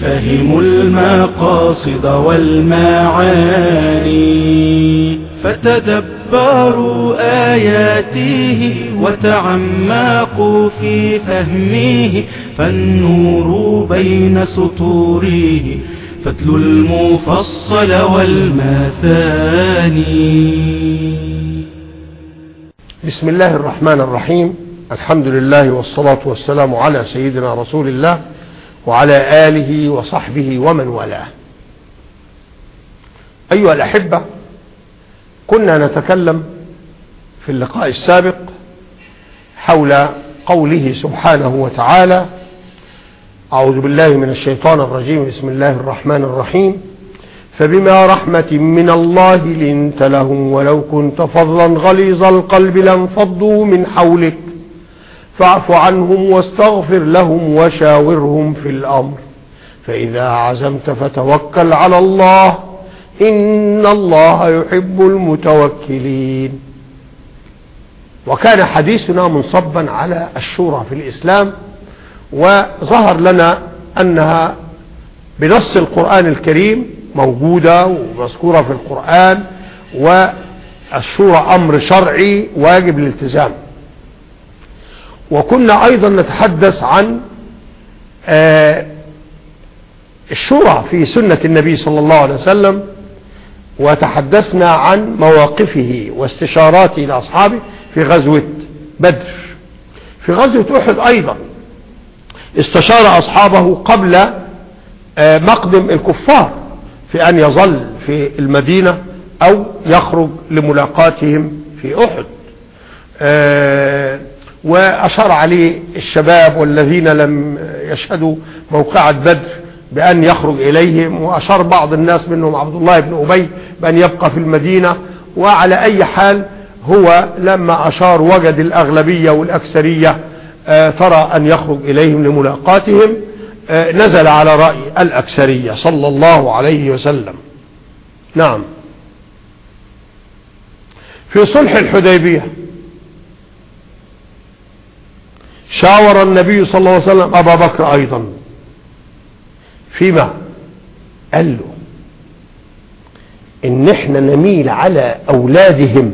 فهموا المقاصد والمعاني. فتدبروا آياته وتعمقوا في فهمه. فالنور بين سطوره. فتلوا المفصل والمثاني. بسم الله الرحمن الرحيم. الحمد لله والصلاة والسلام على سيدنا رسول الله وعلى آله وصحبه ومن والاه. أيها الأحبة كنا نتكلم في اللقاء السابق حول قوله سبحانه وتعالى أعوذ بالله من الشيطان الرجيم بسم الله الرحمن الرحيم. فبما رحمة من الله لنت لهم ولو كنت فظا غليظ القلب لانفضوا من حولك. فاعف عنهم واستغفر لهم وشاورهم في الأمر. فإذا عزمت فتوكل على الله إن الله يحب المتوكلين. وكان حديثنا منصبا على الشورى في الإسلام وظهر لنا أنها بنص القرآن الكريم موجودة ومذكورة في القرآن والشورى أمر شرعي واجب الالتزام. وكنا أيضا نتحدث عن الشورى في سنة النبي صلى الله عليه وسلم وتحدثنا عن مواقفه واستشاراته لأصحابه في غزوة بدر. في غزوة أحد أيضا استشار أصحابه قبل مقدم الكفار في أن يظل في المدينة أو يخرج لملاقاتهم في أحد. وأشار عليه الشباب والذين لم يشهدوا موقعة بدر بأن يخرج إليهم وأشار بعض الناس منهم عبد الله بن أبي بأن يبقى في المدينة. وعلى أي حال هو لما أشار وجد الأغلبية والأكثرية ترى أن يخرج إليهم لملاقاتهم نزل على رأي الأكثرية صلى الله عليه وسلم. نعم. في صلح الحديبية شاور النبي صلى الله عليه وسلم أبا بكر أيضا. فيما؟ قال له إن إحنا نميل على أولادهم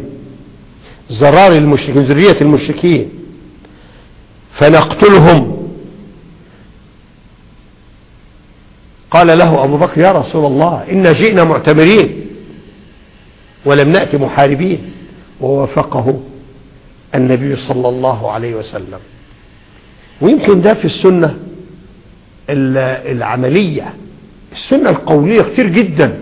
زرار المشركين ذرية المشركين فنقتلهم. قال له أبو بكر يا رسول الله إنا جئنا معتمرين ولم نأتي محاربين. ووافقه النبي صلى الله عليه وسلم. ويمكن ده في السنة العملية. السنة القولية كتير جدا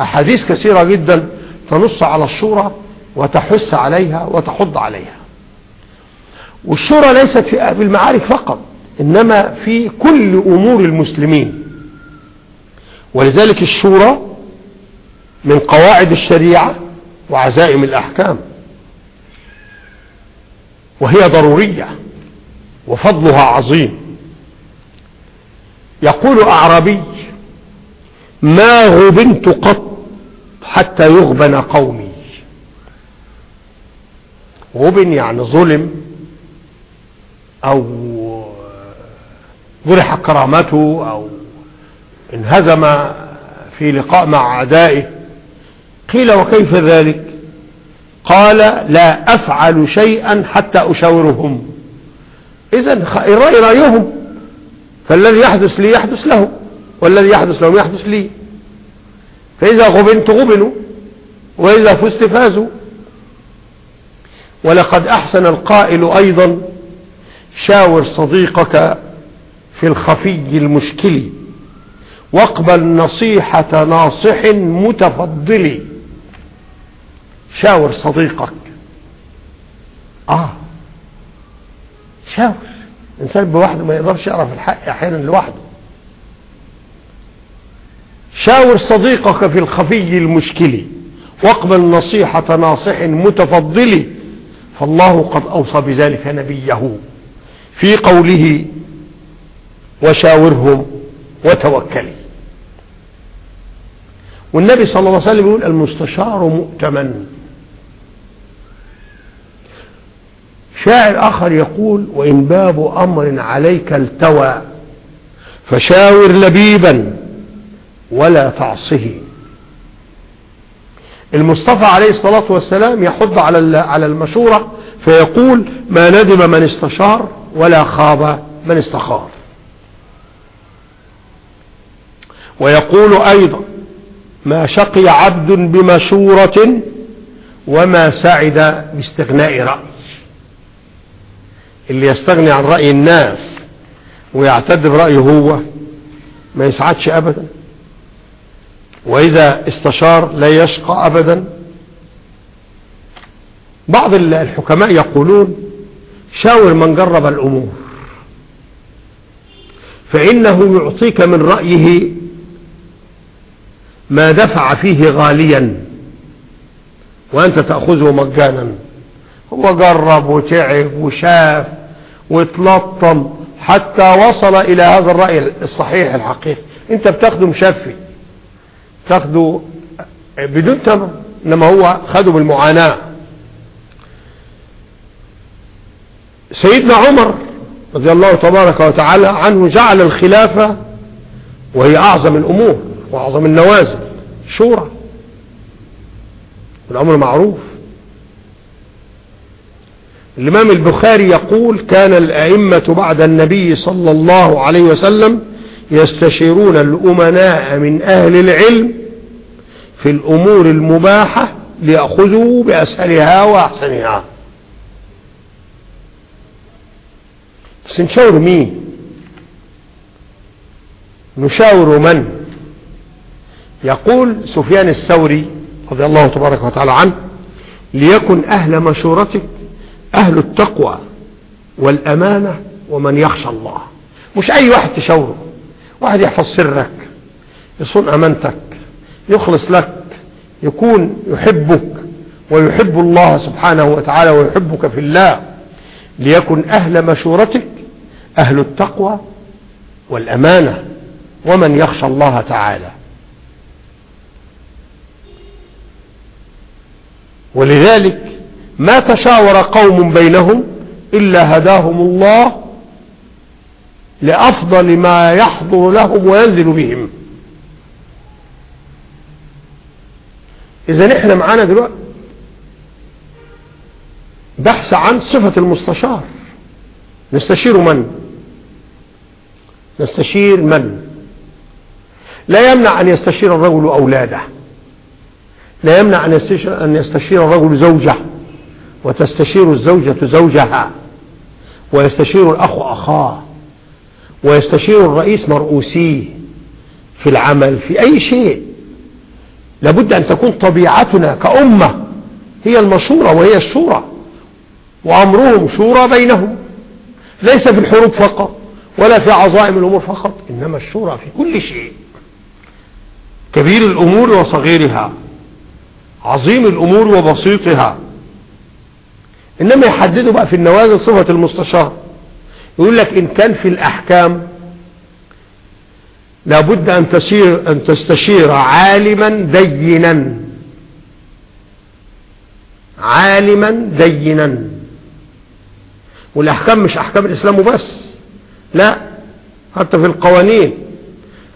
أحاديث كثيرة جدا تنص على الشورى وتحث عليها وتحض عليها. والشورى ليست في المعارك فقط إنما في كل أمور المسلمين. ولذلك الشورى من قواعد الشريعة وعزائم الأحكام. وهي ضرورية. وفضلها عظيم. يقول أعرابي ما غبنت قط حتى يغبن قومي. غبن يعني ظلم أو جرح كرامته أو انهزم في لقاء مع أعدائه. قيل وكيف ذلك؟ قال لا أفعل شيئا حتى أشاورهم. إذا الرأي رأيهم. فالذي يحدث لي يحدث له والذي يحدث لهم يحدث لي. فإذا غبنت غبنوا وإذا فزت فازوا. ولقد أحسن القائل أيضا شاور صديقك في الخفي المشكل. واقبل نصيحة ناصح متفضل. شاور صديقك. آه. شاور الإنسان بوحده ما يقدرش يعرف الحق أحيانا لوحده. شاور صديقك في الخفي المشكل واقبل نصيحة ناصح متفضل فالله قد أوصى بذلك نبيه في قوله وشاورهم وتوكلي والنبي صلى الله عليه وسلم يقول المستشار مؤتمن. شاعر آخر يقول وإن باب أمر عليك التوى فشاور لبيبا ولا تعصه. المصطفى عليه الصلاة والسلام يحض على على المشورة فيقول ما ندم من استشار ولا خاب من استخار. ويقول أيضا ما شقي عبد بمشورة وما سعد باستغناء رأي. اللي يستغني عن رأي الناس ويعتد برأيه هو ما يسعدش أبدا. وإذا استشار لا يشقى أبدا. بعض الحكماء يقولون شاور من جرب الأمور فإنه يعطيك من رأيه ما دفع فيه غاليا وأنت تأخذه مجانا. هو جرب وتعب وشاف واتلطم حتى وصل إلى هذا الرأي الصحيح الحقيقي. أنت بتاخده مشفي. تاخده بدون ثمن إنما هو خده بالمعاناة. سيدنا عمر رضي الله تبارك وتعالى عنه جعل الخلافة وهي أعظم الأمور وأعظم النوازل شورى. الأمر معروف. الإمام البخاري يقول كان الأئمة بعد النبي صلى الله عليه وسلم يستشيرون الأمناء من أهل العلم في الأمور المباحة ليأخذوا بأسهلها وأحسنها. بس نشاور مين؟ نشاور من؟ يقول سفيان الثوري رضي الله تبارك وتعالى عنه ليكن أهل مشورتك أهل التقوى والأمانة ومن يخشى الله. مش أي واحد تشاوره. واحد يحفظ سرك يصون أمانتك يخلص لك يكون يحبك ويحب الله سبحانه وتعالى ويحبك في الله. ليكن أهل مشورتك أهل التقوى والأمانة ومن يخشى الله تعالى. ولذلك ما تشاور قوم بينهم إلا هداهم الله لأفضل ما يحضر لهم وينزل بهم. إذا إحنا معانا دلوقتي بحث عن صفة المستشار. نستشير من؟ نستشير من؟ لا يمنع أن يستشير الرجل أولاده. لا يمنع أن يستشير, أن يستشير الرجل زوجه. وتستشير الزوجة زوجها ويستشير الأخ أخاه ويستشير الرئيس مرؤوسيه في العمل في أي شيء. لابد أن تكون طبيعتنا كأمة هي المشورة وهي الشورى وأمرهم شورى بينهم. ليس في الحروب فقط ولا في عظائم الأمور فقط إنما الشورى في كل شيء. كبير الأمور وصغيرها عظيم الأمور وبسيطها. إنما يحددوا بقى في النوازل صفة المستشار. يقول لك إن كان في الأحكام لابد أن, تسير أن تستشير عالما دينا. عالما دينا. والأحكام مش أحكام الإسلام بس لا حتى في القوانين.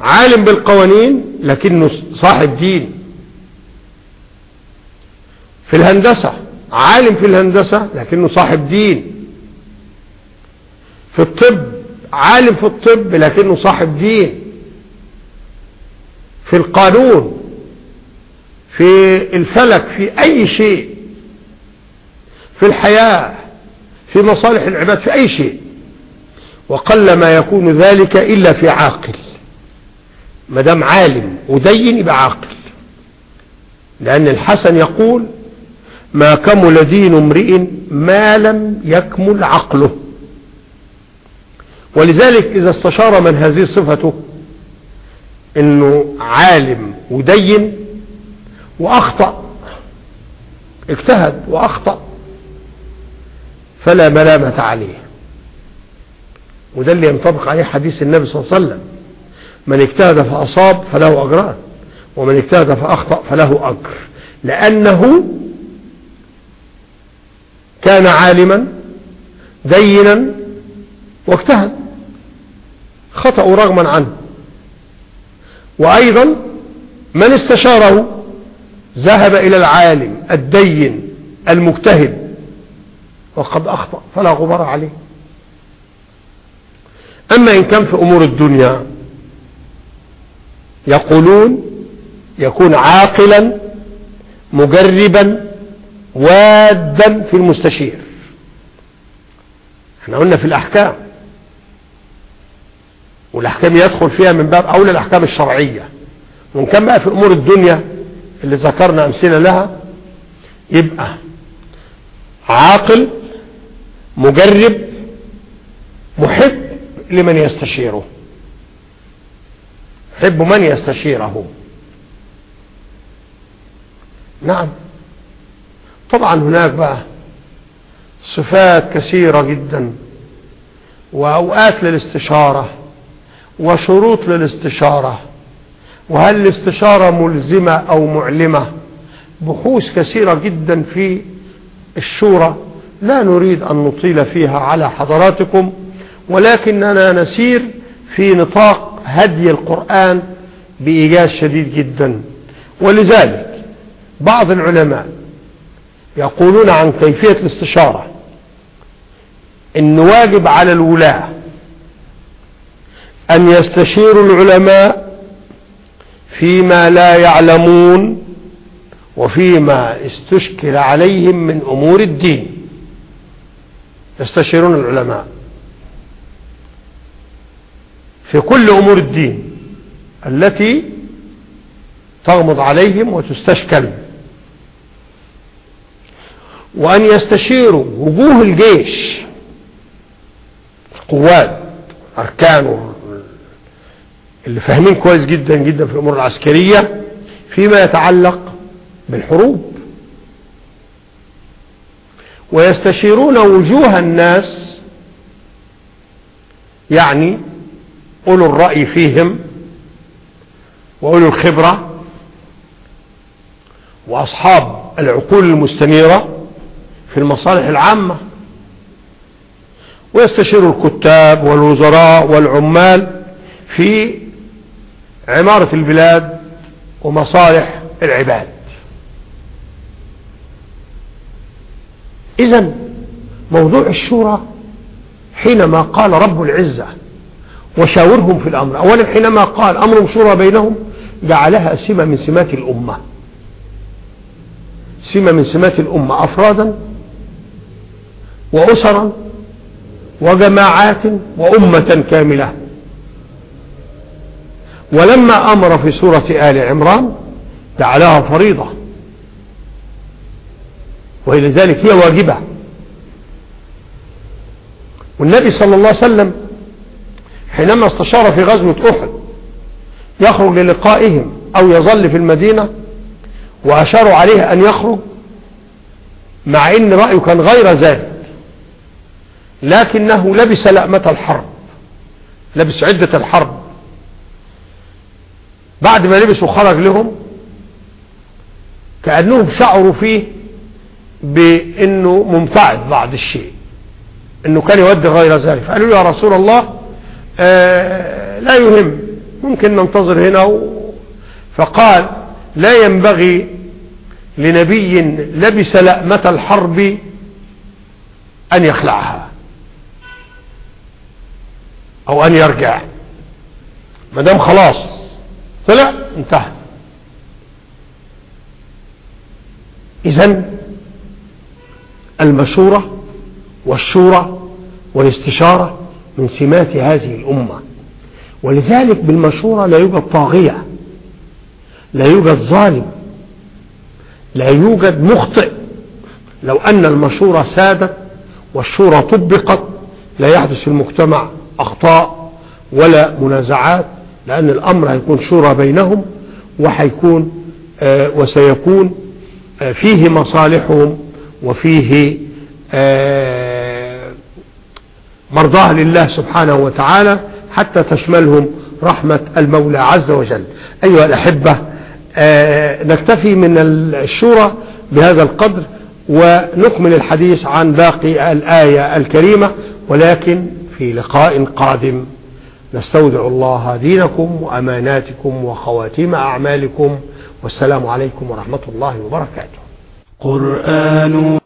عالم بالقوانين لكنه صاحب دين. في الهندسة. عالم في الهندسة لكنه صاحب دين. في الطب عالم في الطب لكنه صاحب دين. في القانون في الفلك في أي شيء. في الحياة في مصالح العباد في أي شيء. وقل ما يكون ذلك إلا في عاقل. ما دام عالم ودين يبقى عاقل. لأن الحسن يقول ما كمل دين امرئ ما لم يكمل عقله. ولذلك إذا استشار من هذه صفته إنه عالم ودين وأخطأ اجتهد وأخطأ فلا ملامة عليه. وده اللي ينطبق عليه حديث النبي صلى الله عليه وسلم. من اجتهد فأصاب فله أجران ومن اجتهد فأخطأ فله أجر لأنه كان عالما دينا واجتهد. خطأ رغما عنه. وأيضا من استشاره ذهب إلى العالم الدين المجتهد وقد أخطأ فلا غبار عليه. أما إن كان في أمور الدنيا يقولون يكون عاقلا مجربا وادا في المستشير. إحنا قلنا في الأحكام. والأحكام يدخل فيها من باب أولى الأحكام الشرعية. وإن كان بقى في أمور الدنيا اللي ذكرنا أمثلة لها يبقى عاقل مجرب محب لمن يستشيره. يحب من يستشيره؟ نعم. طبعا هناك بقى صفات كثيرة جدا وأوقات للاستشارة وشروط للاستشارة. وهل الاستشارة ملزمة أو معلمة؟ بحوث كثيرة جدا في الشورى. لا نريد أن نطيل فيها على حضراتكم ولكننا نسير في نطاق هدي القرآن بإيجاز شديد جدا. ولذلك بعض العلماء يقولون عن كيفية الاستشارة إن واجب على الولاة أن يستشيروا العلماء فيما لا يعلمون وفيما استشكل عليهم من أمور الدين. يستشيرون العلماء في كل أمور الدين التي تغمض عليهم وتستشكل. وأن يستشيروا وجوه الجيش. القوات أركانه اللي فاهمين كويس جدا جدا في الأمور العسكرية فيما يتعلق بالحروب. ويستشيرون وجوه الناس يعني أولو الرأي فيهم وأولو الخبرة وأصحاب العقول المستنيرة في المصالح العامة. ويستشير الكتاب والوزراء والعمال في عمارة البلاد ومصالح العباد. إذا موضوع الشورى حينما قال رب العزة وشاورهم في الأمر أولا حينما قال أمر شورى بينهم جعلها سمة من سمات الأمة. سمة من سمات الأمة أفرادا وأسرا وجماعات وأمة كاملة. ولما أمر في سورة آل عمران جعلها فريضة. وإلى ذلك هي واجبة. والنبي صلى الله عليه وسلم حينما استشار في غزوة أحد يخرج للقائهم أو يظل في المدينة وأشاروا عليه أن يخرج مع أن رأيه كان غير ذلك. لكنه لبس لأمة الحرب لبس عدة الحرب. بعد ما لبسوا خرج لهم كأنهم شعروا فيه بأنه ممتعد بعض الشيء أنه كان يودي غير ذلك. فقالوا يا رسول الله آه لا يهم ممكن ننتظر هنا. و... فقال لا ينبغي لنبي لبس لأمة الحرب أن يخلعها. أو أن يرجع. ما دام خلاص. طلع انتهى. إذن المشورة والشورى والاستشارة من سمات هذه الأمة. ولذلك بالمشورة لا يوجد طاغية لا يوجد ظالم لا يوجد مخطئ. لو أن المشورة سادت والشورى طبقت لا يحدث في المجتمع أخطاء ولا منازعات لأن الأمر هيكون شورى بينهم وهيكون آه وسيكون آه فيه مصالحهم وفيه آه مرضاه لله سبحانه وتعالى حتى تشملهم رحمة المولى عز وجل. أيها الأحبة نكتفي من الشورى بهذا القدر ونكمل الحديث عن باقي الآية الكريمة ولكن في لقاء قادم. نستودع الله دينكم وأماناتكم وخواتيم أعمالكم. والسلام عليكم ورحمة الله وبركاته. قرآن